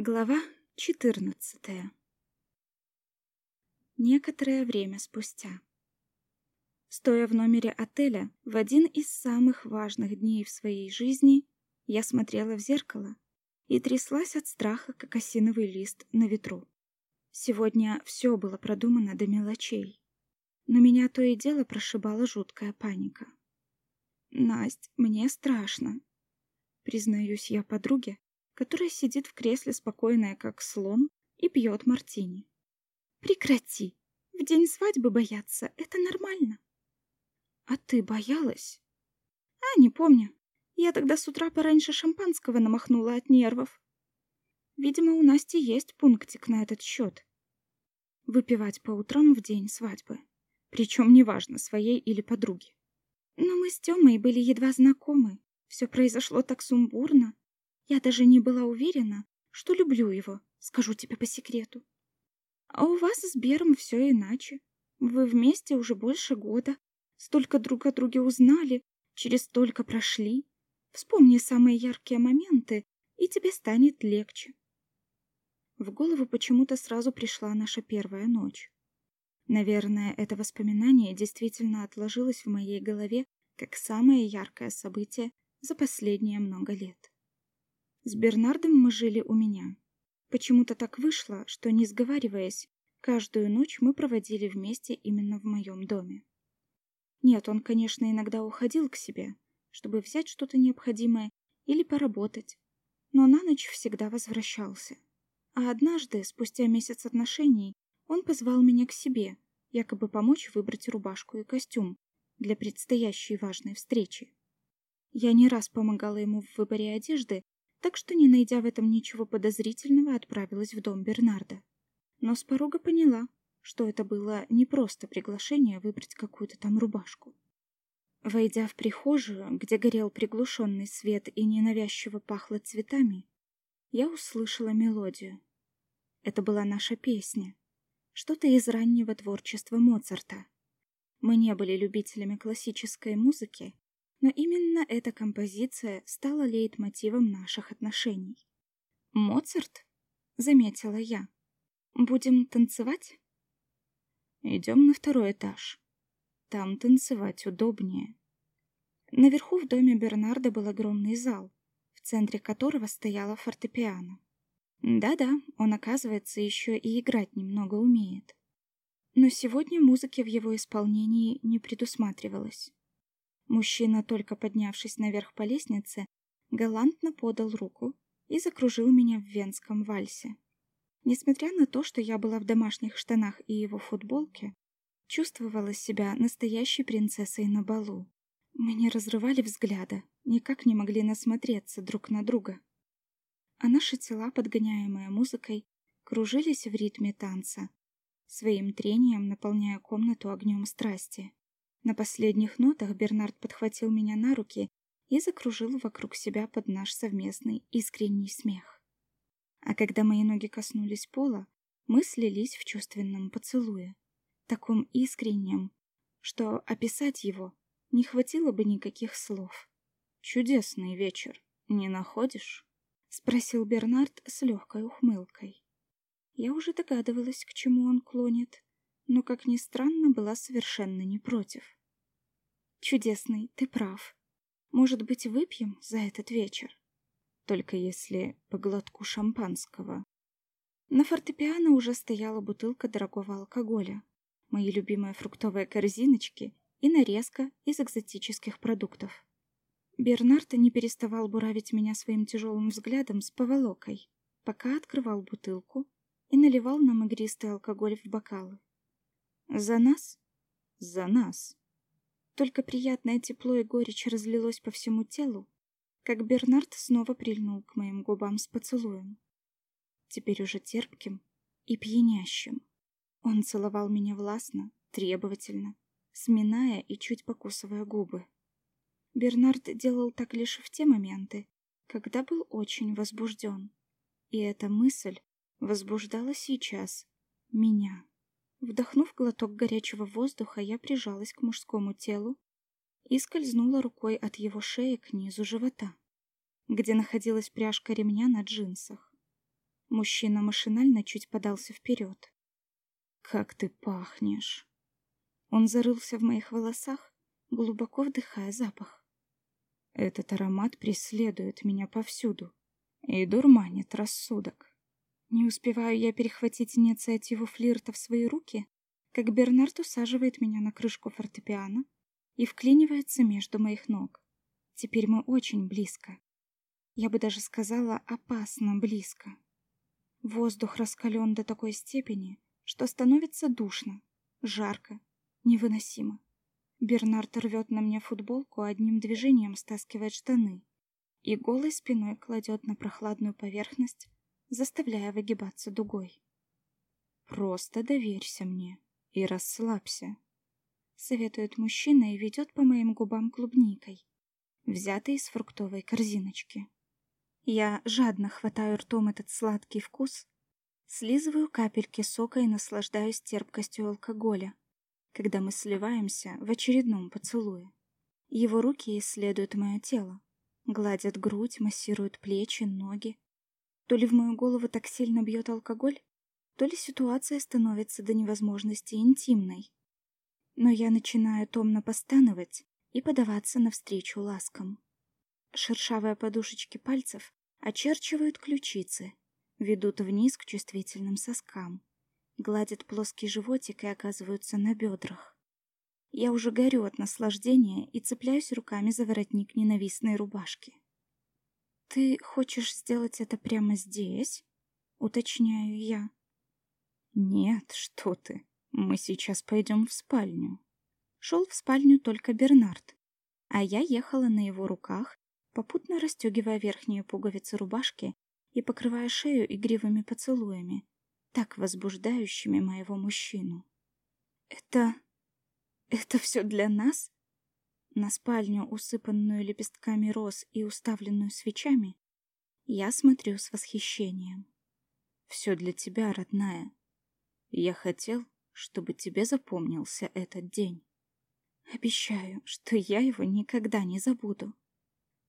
Глава 14. Некоторое время спустя. Стоя в номере отеля в один из самых важных дней в своей жизни, я смотрела в зеркало и тряслась от страха, как осиновый лист на ветру. Сегодня все было продумано до мелочей, но меня то и дело прошибала жуткая паника. «Насть, мне страшно», — признаюсь я подруге, которая сидит в кресле спокойная, как слон, и пьет мартини. «Прекрати! В день свадьбы бояться — это нормально!» «А ты боялась?» «А, не помню. Я тогда с утра пораньше шампанского намахнула от нервов. Видимо, у Насти есть пунктик на этот счет. Выпивать по утрам в день свадьбы. Причем неважно, своей или подруги. Но мы с Тёмой были едва знакомы. Все произошло так сумбурно. Я даже не была уверена, что люблю его, скажу тебе по секрету. А у вас с Бером все иначе. Вы вместе уже больше года. Столько друг о друге узнали, через столько прошли. Вспомни самые яркие моменты, и тебе станет легче. В голову почему-то сразу пришла наша первая ночь. Наверное, это воспоминание действительно отложилось в моей голове как самое яркое событие за последние много лет. С Бернардом мы жили у меня. Почему-то так вышло, что, не сговариваясь, каждую ночь мы проводили вместе именно в моем доме. Нет, он, конечно, иногда уходил к себе, чтобы взять что-то необходимое или поработать, но на ночь всегда возвращался. А однажды, спустя месяц отношений, он позвал меня к себе, якобы помочь выбрать рубашку и костюм для предстоящей важной встречи. Я не раз помогала ему в выборе одежды, так что, не найдя в этом ничего подозрительного, отправилась в дом Бернарда. Но с порога поняла, что это было не просто приглашение выбрать какую-то там рубашку. Войдя в прихожую, где горел приглушенный свет и ненавязчиво пахло цветами, я услышала мелодию. Это была наша песня, что-то из раннего творчества Моцарта. Мы не были любителями классической музыки, но именно эта композиция стала лейтмотивом наших отношений. «Моцарт?» — заметила я. «Будем танцевать?» «Идем на второй этаж. Там танцевать удобнее». Наверху в доме Бернарда был огромный зал, в центре которого стояла фортепиано. Да-да, он, оказывается, еще и играть немного умеет. Но сегодня музыки в его исполнении не предусматривалось. Мужчина, только поднявшись наверх по лестнице, галантно подал руку и закружил меня в венском вальсе. Несмотря на то, что я была в домашних штанах и его футболке, чувствовала себя настоящей принцессой на балу. Мы не разрывали взгляда, никак не могли насмотреться друг на друга. А наши тела, подгоняемые музыкой, кружились в ритме танца, своим трением наполняя комнату огнем страсти. На последних нотах Бернард подхватил меня на руки и закружил вокруг себя под наш совместный искренний смех. А когда мои ноги коснулись пола, мы слились в чувственном поцелуе, таком искреннем, что описать его не хватило бы никаких слов. «Чудесный вечер, не находишь?» — спросил Бернард с легкой ухмылкой. Я уже догадывалась, к чему он клонит, но, как ни странно, была совершенно не против. «Чудесный, ты прав. Может быть, выпьем за этот вечер? Только если по глотку шампанского». На фортепиано уже стояла бутылка дорогого алкоголя, мои любимые фруктовые корзиночки и нарезка из экзотических продуктов. Бернард не переставал буравить меня своим тяжелым взглядом с поволокой, пока открывал бутылку и наливал нам игристый алкоголь в бокалы. За нас? За нас. Только приятное тепло и горечь разлилось по всему телу, как Бернард снова прильнул к моим губам с поцелуем. Теперь уже терпким и пьянящим. Он целовал меня властно, требовательно, сминая и чуть покусывая губы. Бернард делал так лишь в те моменты, когда был очень возбужден. И эта мысль возбуждала сейчас меня. Вдохнув глоток горячего воздуха, я прижалась к мужскому телу и скользнула рукой от его шеи к низу живота, где находилась пряжка ремня на джинсах. Мужчина машинально чуть подался вперед. «Как ты пахнешь!» Он зарылся в моих волосах, глубоко вдыхая запах. Этот аромат преследует меня повсюду и дурманит рассудок. Не успеваю я перехватить инициативу флирта в свои руки, как Бернард усаживает меня на крышку фортепиано и вклинивается между моих ног. Теперь мы очень близко. Я бы даже сказала, опасно близко. Воздух раскален до такой степени, что становится душно, жарко, невыносимо. Бернард рвет на мне футболку, одним движением стаскивает штаны и голой спиной кладет на прохладную поверхность заставляя выгибаться дугой. «Просто доверься мне и расслабься», — советует мужчина и ведет по моим губам клубникой, взятой из фруктовой корзиночки. Я жадно хватаю ртом этот сладкий вкус, слизываю капельки сока и наслаждаюсь терпкостью алкоголя, когда мы сливаемся в очередном поцелуе. Его руки исследуют мое тело, гладят грудь, массируют плечи, ноги, то ли в мою голову так сильно бьет алкоголь, то ли ситуация становится до невозможности интимной. Но я начинаю томно постановать и подаваться навстречу ласкам. Шершавые подушечки пальцев очерчивают ключицы, ведут вниз к чувствительным соскам, гладят плоский животик и оказываются на бедрах. Я уже горю от наслаждения и цепляюсь руками за воротник ненавистной рубашки. «Ты хочешь сделать это прямо здесь?» — уточняю я. «Нет, что ты. Мы сейчас пойдем в спальню». Шел в спальню только Бернард, а я ехала на его руках, попутно расстегивая верхние пуговицы рубашки и покрывая шею игривыми поцелуями, так возбуждающими моего мужчину. «Это... это все для нас?» На спальню, усыпанную лепестками роз и уставленную свечами, я смотрю с восхищением. Все для тебя, родная. Я хотел, чтобы тебе запомнился этот день. Обещаю, что я его никогда не забуду.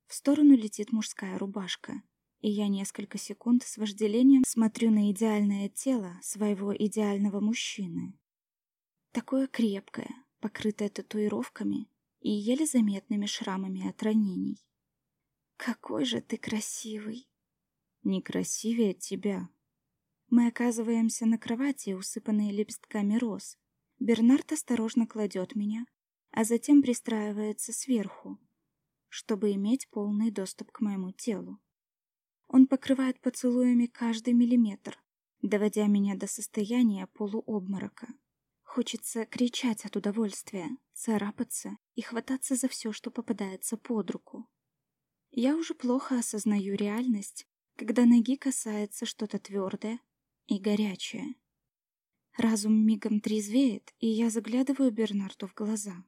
В сторону летит мужская рубашка, и я несколько секунд с вожделением смотрю на идеальное тело своего идеального мужчины. Такое крепкое, покрытое татуировками и еле заметными шрамами от ранений. «Какой же ты красивый!» «Не красивее тебя!» Мы оказываемся на кровати, усыпанной лепестками роз. Бернард осторожно кладет меня, а затем пристраивается сверху, чтобы иметь полный доступ к моему телу. Он покрывает поцелуями каждый миллиметр, доводя меня до состояния полуобморока. Хочется кричать от удовольствия, царапаться и хвататься за все, что попадается под руку. Я уже плохо осознаю реальность, когда ноги касается что-то твердое и горячее. Разум мигом трезвеет, и я заглядываю Бернарду в глаза.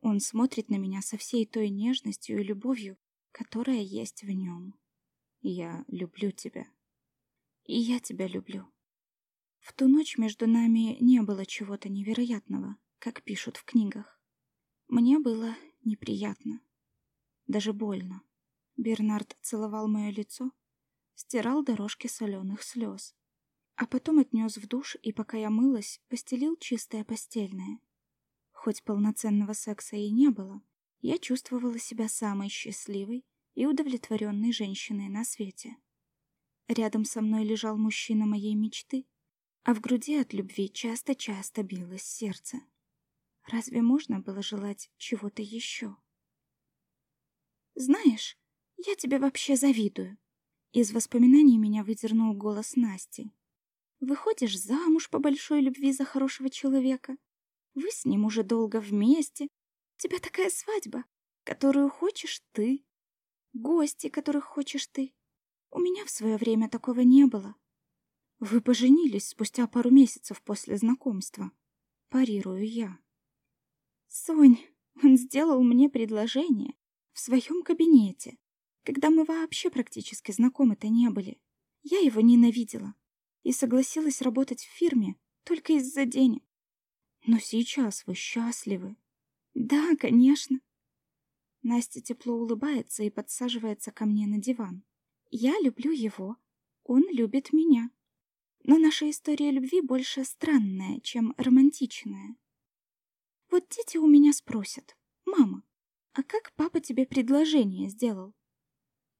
Он смотрит на меня со всей той нежностью и любовью, которая есть в нем. Я люблю тебя. И я тебя люблю. В ту ночь между нами не было чего-то невероятного, как пишут в книгах. Мне было неприятно, даже больно. Бернард целовал мое лицо, стирал дорожки соленых слез, а потом отнес в душ и, пока я мылась, постелил чистое постельное. Хоть полноценного секса и не было, я чувствовала себя самой счастливой и удовлетворенной женщиной на свете. Рядом со мной лежал мужчина моей мечты, а в груди от любви часто-часто билось сердце. Разве можно было желать чего-то еще? «Знаешь, я тебе вообще завидую». Из воспоминаний меня выдернул голос Насти. «Выходишь замуж по большой любви за хорошего человека. Вы с ним уже долго вместе. У тебя такая свадьба, которую хочешь ты. Гости, которых хочешь ты. У меня в свое время такого не было. Вы поженились спустя пару месяцев после знакомства. Парирую я. Сонь, он сделал мне предложение в своем кабинете, когда мы вообще практически знакомы-то не были. Я его ненавидела и согласилась работать в фирме только из-за денег. Но сейчас вы счастливы. Да, конечно. Настя тепло улыбается и подсаживается ко мне на диван. Я люблю его, Он любит меня. Но наша история любви больше странная, чем романтичная. Вот дети у меня спросят, «Мама, а как папа тебе предложение сделал?»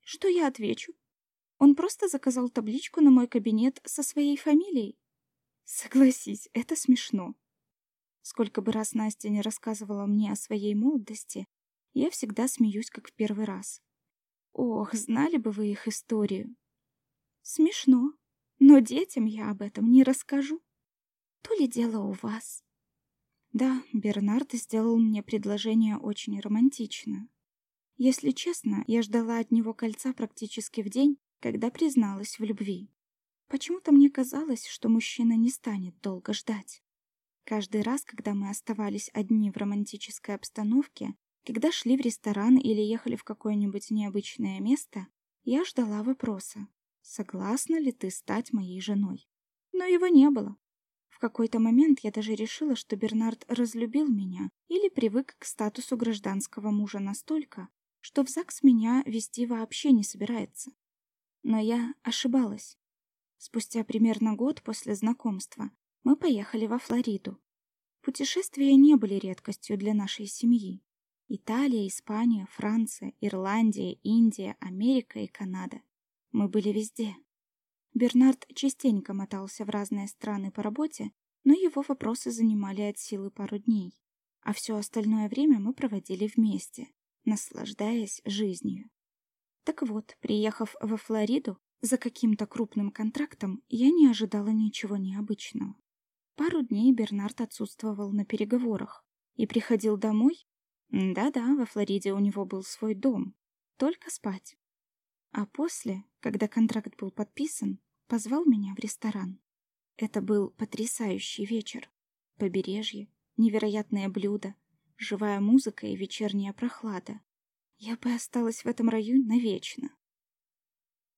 Что я отвечу? Он просто заказал табличку на мой кабинет со своей фамилией. Согласись, это смешно. Сколько бы раз Настя не рассказывала мне о своей молодости, я всегда смеюсь, как в первый раз. Ох, знали бы вы их историю. Смешно, но детям я об этом не расскажу. То ли дело у вас. Да, Бернард сделал мне предложение очень романтично. Если честно, я ждала от него кольца практически в день, когда призналась в любви. Почему-то мне казалось, что мужчина не станет долго ждать. Каждый раз, когда мы оставались одни в романтической обстановке, когда шли в ресторан или ехали в какое-нибудь необычное место, я ждала вопроса, согласна ли ты стать моей женой. Но его не было. В какой-то момент я даже решила, что Бернард разлюбил меня или привык к статусу гражданского мужа настолько, что в ЗАГС меня вести вообще не собирается. Но я ошибалась. Спустя примерно год после знакомства мы поехали во Флориду. Путешествия не были редкостью для нашей семьи. Италия, Испания, Франция, Ирландия, Индия, Америка и Канада. Мы были везде. Бернард частенько мотался в разные страны по работе, но его вопросы занимали от силы пару дней, а все остальное время мы проводили вместе, наслаждаясь жизнью. Так вот, приехав во Флориду за каким-то крупным контрактом, я не ожидала ничего необычного. Пару дней Бернард отсутствовал на переговорах и приходил домой. Да-да, во Флориде у него был свой дом, только спать. А после, когда контракт был подписан, позвал меня в ресторан. Это был потрясающий вечер. Побережье, невероятное блюдо, живая музыка и вечерняя прохлада. Я бы осталась в этом раю навечно.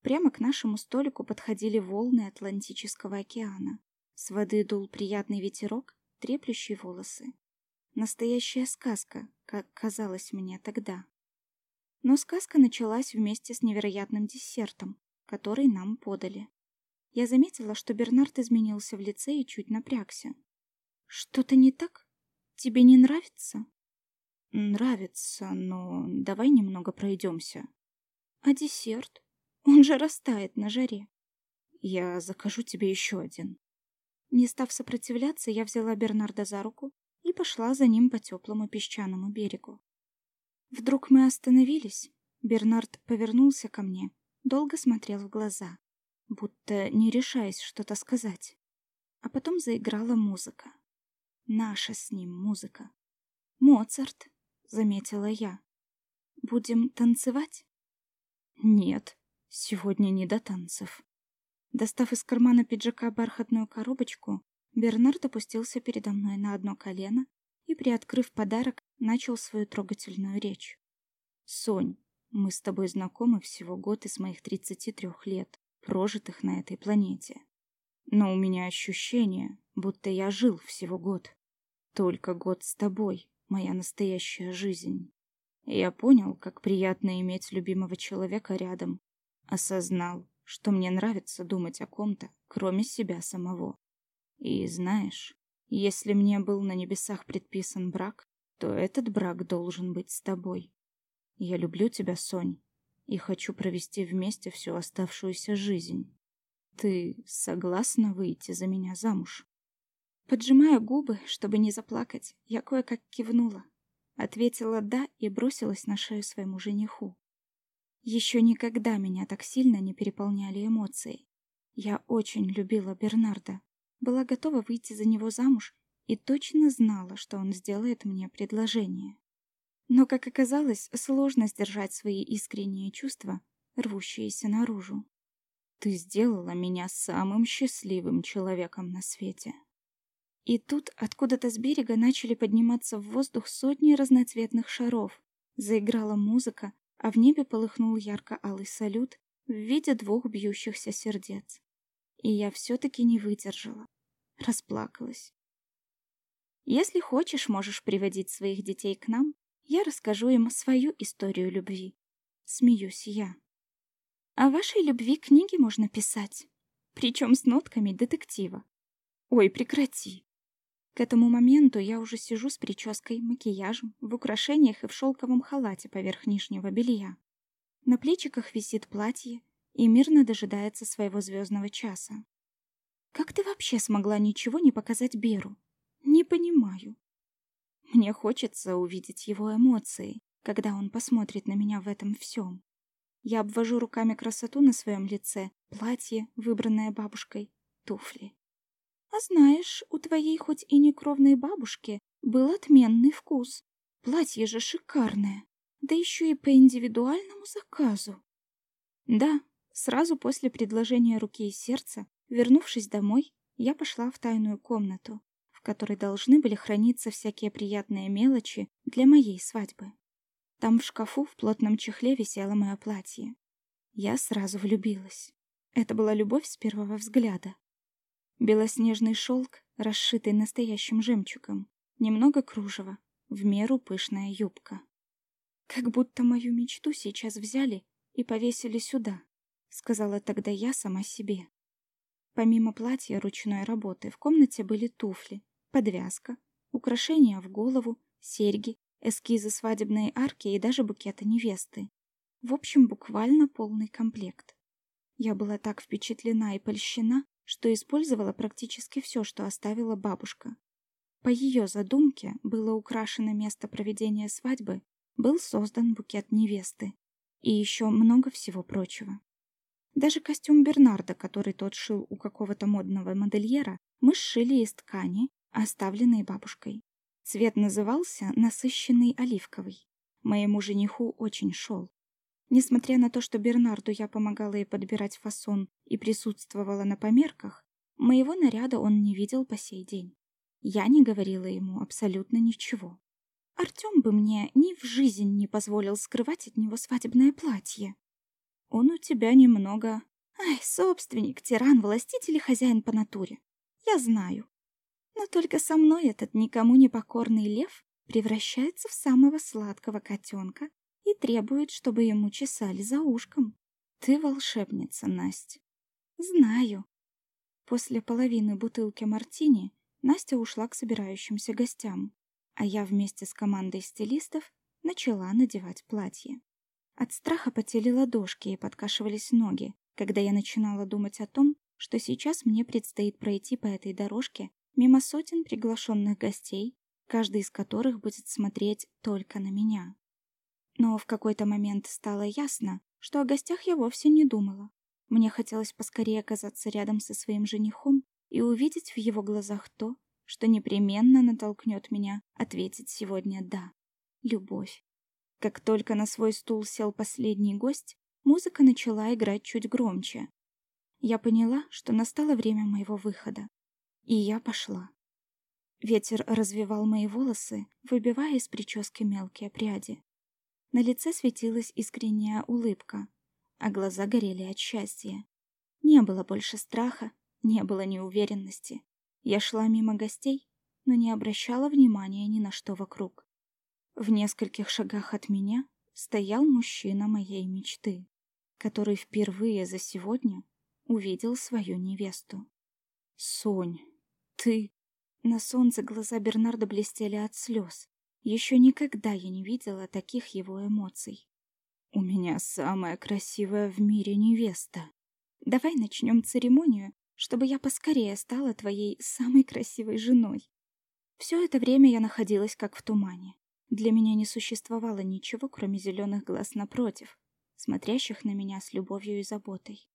Прямо к нашему столику подходили волны Атлантического океана. С воды дул приятный ветерок, треплющий волосы. Настоящая сказка, как казалось мне тогда. Но сказка началась вместе с невероятным десертом, который нам подали. Я заметила, что Бернард изменился в лице и чуть напрягся. «Что-то не так? Тебе не нравится?» «Нравится, но давай немного пройдемся». «А десерт? Он же растает на жаре». «Я закажу тебе еще один». Не став сопротивляться, я взяла Бернарда за руку и пошла за ним по теплому песчаному берегу. Вдруг мы остановились. Бернард повернулся ко мне, долго смотрел в глаза, будто не решаясь что-то сказать. А потом заиграла музыка. Наша с ним музыка. «Моцарт», — заметила я. «Будем танцевать?» «Нет, сегодня не до танцев». Достав из кармана пиджака бархатную коробочку, Бернард опустился передо мной на одно колено и, приоткрыв подарок, начал свою трогательную речь. «Сонь, мы с тобой знакомы всего год из моих 33 лет, прожитых на этой планете. Но у меня ощущение, будто я жил всего год. Только год с тобой, моя настоящая жизнь. Я понял, как приятно иметь любимого человека рядом. Осознал, что мне нравится думать о ком-то, кроме себя самого. И знаешь, если мне был на небесах предписан брак, то этот брак должен быть с тобой. Я люблю тебя, Сонь, и хочу провести вместе всю оставшуюся жизнь. Ты согласна выйти за меня замуж? Поджимая губы, чтобы не заплакать, я кое-как кивнула. Ответила «да» и бросилась на шею своему жениху. Еще никогда меня так сильно не переполняли эмоции. Я очень любила Бернарда, была готова выйти за него замуж и точно знала, что он сделает мне предложение. Но, как оказалось, сложно сдержать свои искренние чувства, рвущиеся наружу. Ты сделала меня самым счастливым человеком на свете. И тут откуда-то с берега начали подниматься в воздух сотни разноцветных шаров. Заиграла музыка, а в небе полыхнул ярко-алый салют в виде двух бьющихся сердец. И я все-таки не выдержала. Расплакалась. Если хочешь, можешь приводить своих детей к нам. Я расскажу им свою историю любви. Смеюсь я. О вашей любви книги можно писать, причем с нотками детектива. Ой, прекрати. К этому моменту я уже сижу с прической, макияжем, в украшениях и в шелковом халате поверх нижнего белья. На плечиках висит платье и мирно дожидается своего звездного часа. Как ты вообще смогла ничего не показать Беру? Не понимаю. Мне хочется увидеть его эмоции, когда он посмотрит на меня в этом всем. Я обвожу руками красоту на своем лице, платье, выбранное бабушкой, туфли. А знаешь, у твоей хоть и не кровной бабушки был отменный вкус. Платье же шикарное, да еще и по индивидуальному заказу. Да, сразу после предложения руки и сердца, вернувшись домой, я пошла в тайную комнату, в которой должны были храниться всякие приятные мелочи для моей свадьбы. Там в шкафу в плотном чехле висело мое платье. Я сразу влюбилась. Это была любовь с первого взгляда. Белоснежный шелк, расшитый настоящим жемчугом, немного кружева, в меру пышная юбка. Как будто мою мечту сейчас взяли и повесили сюда, сказала тогда я сама себе. Помимо платья ручной работы в комнате были туфли, подвязка, украшения в голову, серьги, эскизы свадебной арки и даже букета невесты. В общем, буквально полный комплект. Я была так впечатлена и польщена, что использовала практически все, что оставила бабушка. По ее задумке было украшено место проведения свадьбы, был создан букет невесты и еще много всего прочего. Даже костюм Бернарда, который тот шил у какого-то модного модельера, мы сшили из ткани, оставленной бабушкой. Цвет назывался насыщенный оливковый. Моему жениху очень шел. Несмотря на то, что Бернарду я помогала ей подбирать фасон и присутствовала на померках, моего наряда он не видел по сей день. Я не говорила ему абсолютно ничего. Артем бы мне ни в жизнь не позволил скрывать от него свадебное платье. Он у тебя немного... Ай, собственник, тиран, властитель и хозяин по натуре. Я знаю. Но только со мной этот никому не покорный лев превращается в самого сладкого котенка, и требует, чтобы ему чесали за ушком. Ты волшебница, Настя. Знаю. После половины бутылки мартини Настя ушла к собирающимся гостям, а я вместе с командой стилистов начала надевать платье. От страха потели ладошки и подкашивались ноги, когда я начинала думать о том, что сейчас мне предстоит пройти по этой дорожке мимо сотен приглашенных гостей, каждый из которых будет смотреть только на меня. Но в какой-то момент стало ясно, что о гостях я вовсе не думала. Мне хотелось поскорее оказаться рядом со своим женихом и увидеть в его глазах то, что непременно натолкнет меня ответить сегодня «да». Любовь. Как только на свой стул сел последний гость, музыка начала играть чуть громче. Я поняла, что настало время моего выхода. И я пошла. Ветер развивал мои волосы, выбивая из прически мелкие пряди. На лице светилась искренняя улыбка, а глаза горели от счастья. Не было больше страха, не было неуверенности. Я шла мимо гостей, но не обращала внимания ни на что вокруг. В нескольких шагах от меня стоял мужчина моей мечты, который впервые за сегодня увидел свою невесту. «Сонь, ты...» На солнце глаза Бернарда блестели от слез. Еще никогда я не видела таких его эмоций. У меня самая красивая в мире невеста. Давай начнем церемонию, чтобы я поскорее стала твоей самой красивой женой. Все это время я находилась как в тумане. Для меня не существовало ничего, кроме зеленых глаз напротив, смотрящих на меня с любовью и заботой.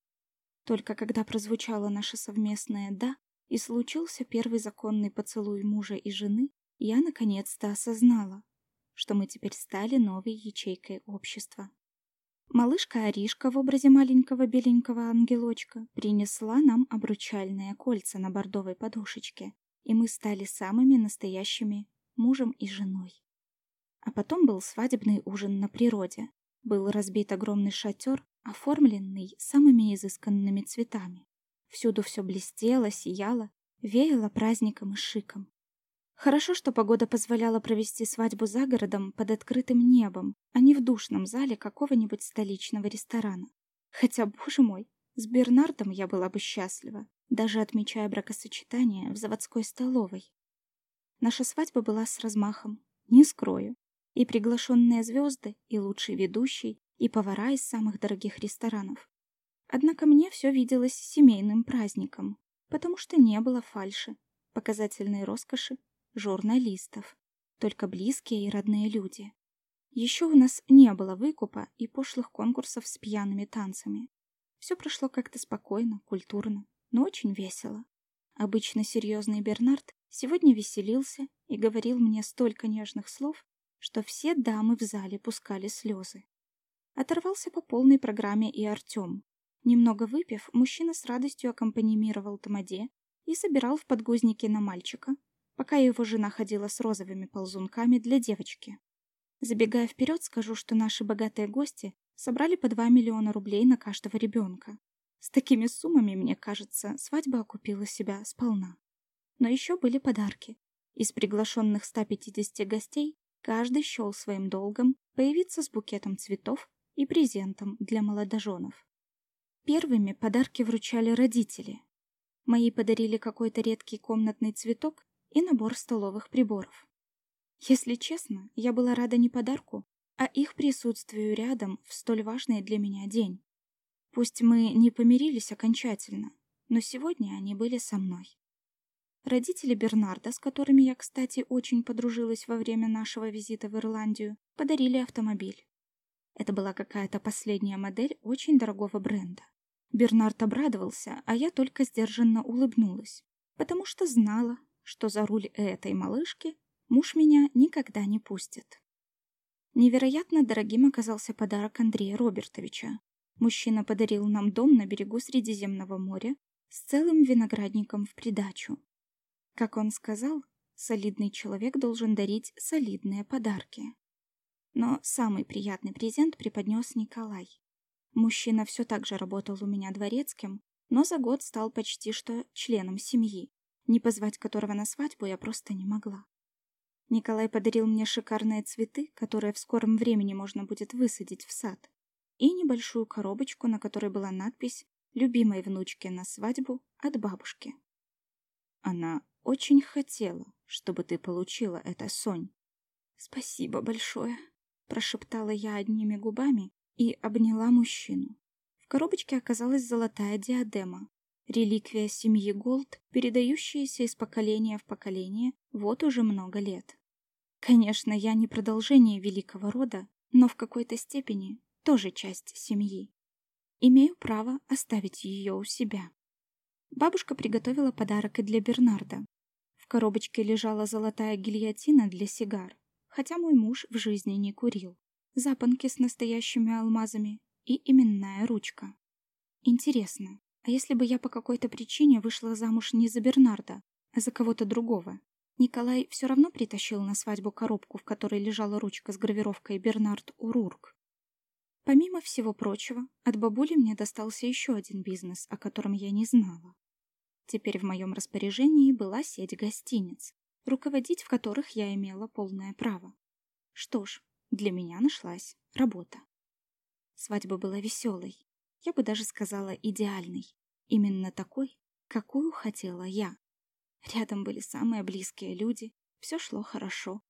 Только когда прозвучало наше совместное «да» и случился первый законный поцелуй мужа и жены, я наконец-то осознала, что мы теперь стали новой ячейкой общества. Малышка Аришка в образе маленького беленького ангелочка принесла нам обручальные кольца на бордовой подушечке, и мы стали самыми настоящими мужем и женой. А потом был свадебный ужин на природе. Был разбит огромный шатер, оформленный самыми изысканными цветами. Всюду все блестело, сияло, веяло праздником и шиком. Хорошо, что погода позволяла провести свадьбу за городом под открытым небом, а не в душном зале какого-нибудь столичного ресторана. Хотя, боже мой, с Бернардом я была бы счастлива, даже отмечая бракосочетание в заводской столовой. Наша свадьба была с размахом, не скрою. И приглашенные звезды, и лучший ведущий, и повара из самых дорогих ресторанов. Однако мне все виделось семейным праздником, потому что не было фальши, показательной роскоши, журналистов, только близкие и родные люди. Еще у нас не было выкупа и пошлых конкурсов с пьяными танцами. Все прошло как-то спокойно, культурно, но очень весело. Обычно серьезный Бернард сегодня веселился и говорил мне столько нежных слов, что все дамы в зале пускали слезы. Оторвался по полной программе и Артем. Немного выпив, мужчина с радостью аккомпанимировал тамаде и собирал в подгузники на мальчика, пока его жена ходила с розовыми ползунками для девочки. Забегая вперед, скажу, что наши богатые гости собрали по 2 миллиона рублей на каждого ребенка. С такими суммами, мне кажется, свадьба окупила себя сполна. Но еще были подарки. Из приглашенных 150 гостей каждый счел своим долгом появиться с букетом цветов и презентом для молодоженов. Первыми подарки вручали родители. Мои подарили какой-то редкий комнатный цветок и набор столовых приборов. Если честно, я была рада не подарку, а их присутствию рядом в столь важный для меня день. Пусть мы не помирились окончательно, но сегодня они были со мной. Родители Бернарда, с которыми я, кстати, очень подружилась во время нашего визита в Ирландию, подарили автомобиль. Это была какая-то последняя модель очень дорогого бренда. Бернард обрадовался, а я только сдержанно улыбнулась, потому что знала, что за руль этой малышки муж меня никогда не пустит. Невероятно дорогим оказался подарок Андрея Робертовича. Мужчина подарил нам дом на берегу Средиземного моря с целым виноградником в придачу. Как он сказал, солидный человек должен дарить солидные подарки. Но самый приятный презент преподнес Николай. Мужчина все так же работал у меня дворецким, но за год стал почти что членом семьи, не позвать которого на свадьбу я просто не могла. Николай подарил мне шикарные цветы, которые в скором времени можно будет высадить в сад, и небольшую коробочку, на которой была надпись «Любимой внучке на свадьбу от бабушки». Она очень хотела, чтобы ты получила это, Сонь. Спасибо большое, прошептала я одними губами и обняла мужчину. В коробочке оказалась золотая диадема, реликвия семьи Голд, передающаяся из поколения в поколение вот уже много лет. Конечно, я не продолжение великого рода, но в какой-то степени тоже часть семьи. Имею право оставить ее у себя. Бабушка приготовила подарок и для Бернарда. В коробочке лежала золотая гильотина для сигар, хотя мой муж в жизни не курил. Запонки с настоящими алмазами и именная ручка. Интересно, а если бы я по какой-то причине вышла замуж не за Бернарда, а за кого-то другого? Николай все равно притащил на свадьбу коробку, в которой лежала ручка с гравировкой «Бернард Урург». Помимо всего прочего, от бабули мне достался еще один бизнес, о котором я не знала. Теперь в моем распоряжении была сеть гостиниц, руководить в которых я имела полное право. Что ж, для меня нашлась работа. Свадьба была веселой, я бы даже сказала идеальной, именно такой, какую хотела я. Рядом были самые близкие люди, все шло хорошо.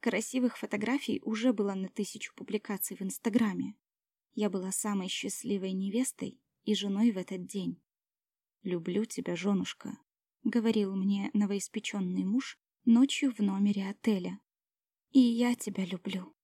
Красивых фотографий уже было на тысячу публикаций в Инстаграме. Я была самой счастливой невестой и женой в этот день. «Люблю тебя, женушка», — говорил мне новоиспеченный муж ночью в номере отеля. «И я тебя люблю».